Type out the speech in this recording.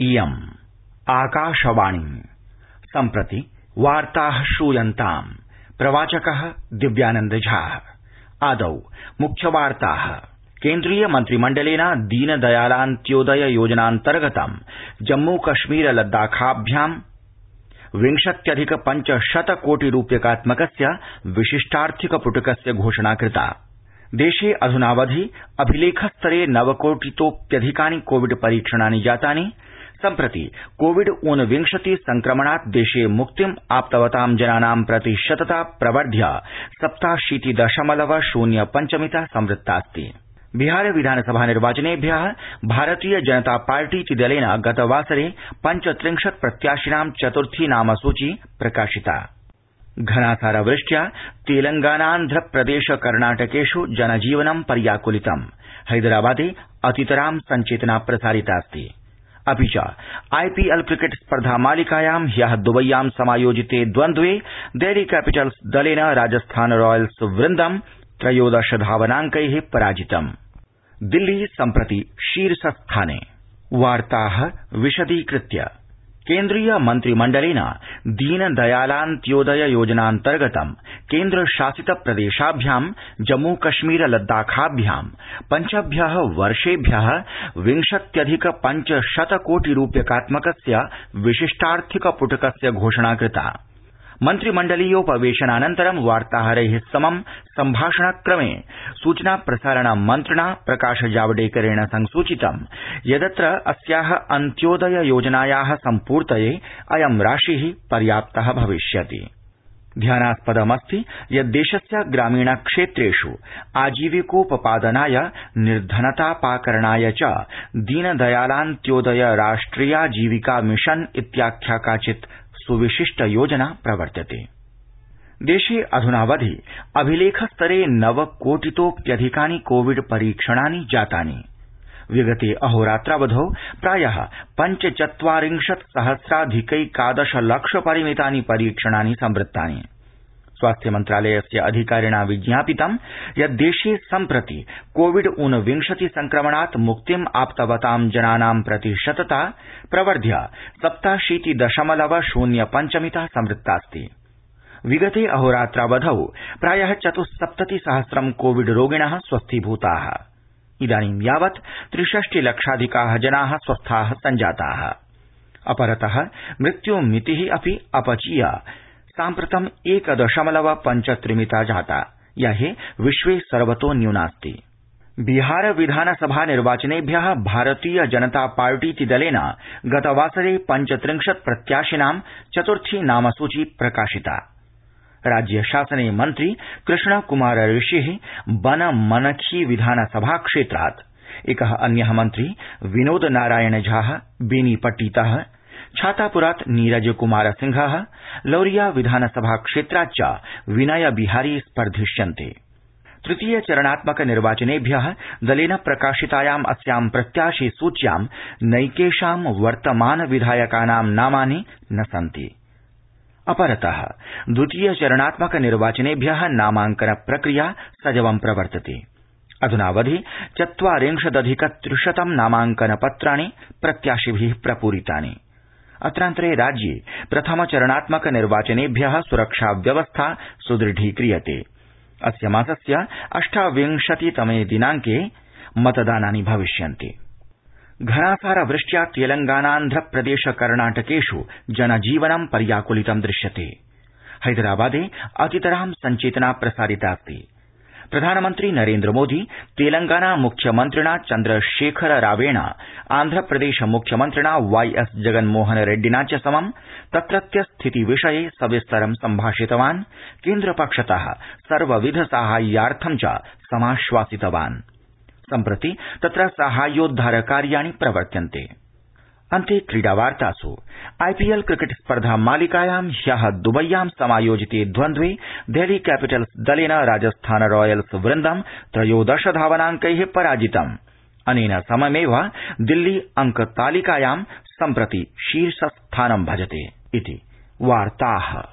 इयम्। आकाशवाणी। सम्प्रति वार्ताः श्रूयन्ताम्। प्रवाचकः दिव्यानन्द झा। आदौ मुख्यवार्ताः। केंद्रीय मन्त्रिमण्डलेन दीनदयालान्त्योदय योजनान्तर्गतं जम्मू कश्मीर लद्दाखाभ्यां विंशत्यधिक पञ्चशत कोटि रूप्यकात्मकस्य विशिष्टार्थिक पुटकस्य घोषणा कृता देशे अध्नावधि अभिलेखस्तरे नवकोटितोप्यधिकानि कोविड परीक्षणानि जातानि। सम्प्रति कोविड ऊनविंशति संक्रमणात् देशे मुक्तिम् आप्तवतां जनानां प्रतिशतता प्रवर्ध्य सप्ताशीति दशमलव शून्य पञ्चमिता संवृत्तास्ति। बिहार विधानसभा निर्वाचनेभ्य भारतीय जनता पार्टीति दलेन गतवासरे पञ्चत्रिंशत् प्रत्याशिनां चतुर्थी नामसूची प्रकाशिता। घनासार वृष्ट्या तेलंगानान्ध्र प्रदेश कर्णाटकेष् जनजीवनं पर्याकुलितम् हैदराबादे अतितरां सञ्चेतना प्रसारितास्ति अपि च, आईपीएल क्रिकेट स्पर्धा मालिकायां ह्यः दुबय्यां समायोजिते द्वन्द्वे डेल्ही कैपिटल्स दलेन राजस्थान रॉयल्स वृन्दं त्रयोदश धावनाङ्कै पराजितम्। दिल्ली सम्प्रति शीर्षस्थाने। केंद्रीय मन्त्रिमण्डलेन दीनदयालान्त्योदय योजनान्तर्गतं केन्द्र शासित प्रदेशाभ्यां जम्मू कश्मीर लद्दाखाभ्यां पञ्चभ्य वर्षेभ्य विंशत्यधिक पञ्चशत कोटि रूप्यकात्मकस्य विशिष्टार्थिक पुटकस्य घोषणा कृता मन्त्रिमण्डलीयोपवेशनानन्तरं वार्ताहरै समं सम्भाषणक्रमे सूचना प्रसारण मन्त्रिणा प्रकाश जावडेकरेण संसूचितं यदत्र अस्या अन्त्योदय योजनाया सम्पूर्तये अयं राशि पर्याप्त भविष्यति। ध्यानास्पदमस्ति यत् देशस्य ग्रामीण क्षेत्रेष् आजीविकोपपादनाय, निर्धनतापाकरणाय च दीनदयालान्त्योदय राष्ट्रियाजीविका मिशन इत्याख्या काचित् सुविशिष्ट योजना प्रवर्तते। देशे अध्नावधि अभिलेख स्तरे नव कोटितोप्यधिकानि कोविड परीक्षणानि जातानि। विगते अहोरात्रावधौ प्राय पञ्चचत्वारिंशत् सहस्राधिकैकादश लक्ष परिमितानि परीक्षणानि संवृत्तानि। स्वास्थ्य मन्त्रालयस्य अधिकारिणा विज्ञापितं यत् देशे सम्प्रति कोविड ऊनविंशति संक्रमणात् मुक्तिम् आप्तवतां जनानां प्रतिशतता प्रवर्ध्य सप्ताशीति दशमलव शून्य पञ्चमिता संवृत्तास्ति विगते अहोरात्रावधौ प्राय चतुस्सप्तति सहस्रं कोविड रोगिण स्वस्थीभूता। इदानीं यावत् त्रिषष्टि लक्षाधिका जना स्वस्था सञ्जाता। अपरत मृत्युमिति अपि अपचीय। साम्प्रतम् एक दशमलव पञ्च त्रिमिता जाता। या हि विश्वे सर्वतो न्यूनास्ति। बिहार विधानसभा निर्वाचनेभ्य भारतीय जनता पार्टीति दलेन गतवासरे पञ्चत्रिंशत् प्रत्याशिनां चतुर्थी नामसूची प्रकाशिता। राज्य शासने मन्त्री कृष्ण कुमार ऋषि बन मनखी विधानसभा क्षेत्रात्। एक अन्य मन्त्री विनोद नारायण झा, बेनीपट्टीतः छातापुरात् नीरज कुमार सिंह लौरिया विधानसभा क्षेत्राच्च विनय बिहारी स्पर्धिष्यन्ते। तृतीय चरणात्मक निर्वाचनेभ्य दलेन प्रकाशितायाम् अस्यां प्रत्याशि सूच्यां नैकेषां वर्तमान विधायकानां नामानि न सन्ति। अपरत, द्वितीय चरणात्मक निर्वाचनेभ्य नामांकन प्रक्रिया सजवं प्रवर्तते। अध्नावधि चत्वारिंशदधिक त्रिशतं नामांकन पत्राणि प्रत्याशिभि प्रपूरितानि। अत्रान्तरे राज्ये प्रथम चरणात्मक निर्वाचनेभ्य सुरक्षा व्यवस्था सुदृढीक्रियते। अस्य मासस्य अष्टाविंशतितमे दिनांके मतदानानि भविष्यन्ति। घनासार वृष्ट्या तेलंगानान्ध्र प्रदेश कर्णाटकेष् जनजीवनं पर्याकुलितं दृश्यते। हैदराबादे अतितरां सञ्चेतना प्रसारितास्ति प्रधानमन्त्री नरेन्द्रमोदी तेलंगाना मुख्यमन्त्रिणा चन्द्रशेखर रावेण, आन्ध्रप्रदेश मुख्यमन्त्रिणा वाई एस् जगन्मोहन रेड्डिना च समं तत्रत्य स्थिति विषये सविस्तरं सम्भाषितवान्, केन्द्रपक्षत सर्वविध साहाय्यार्थं च समाश्वासितवान्। सम्प्रति तत्र साहाय्योद्धार कार्याणि प्रवर्त्यन्ते अन्ते क्रीडावार्तासु। आईपीएल क्रिकेट स्पर्धा मालिकायां ह्य दुबय्यां समायोजिते द्वन्द्वे डेल्ही कैपिटल्स दलेन राजस्थान रॉयल्स वृन्दं त्रयोदश धावनांकै पराजितम्। अनेन सममेव दिल्ली अंक तालिकायां सम्प्रति शीर्षस्थानं भजते इति वार्ताः।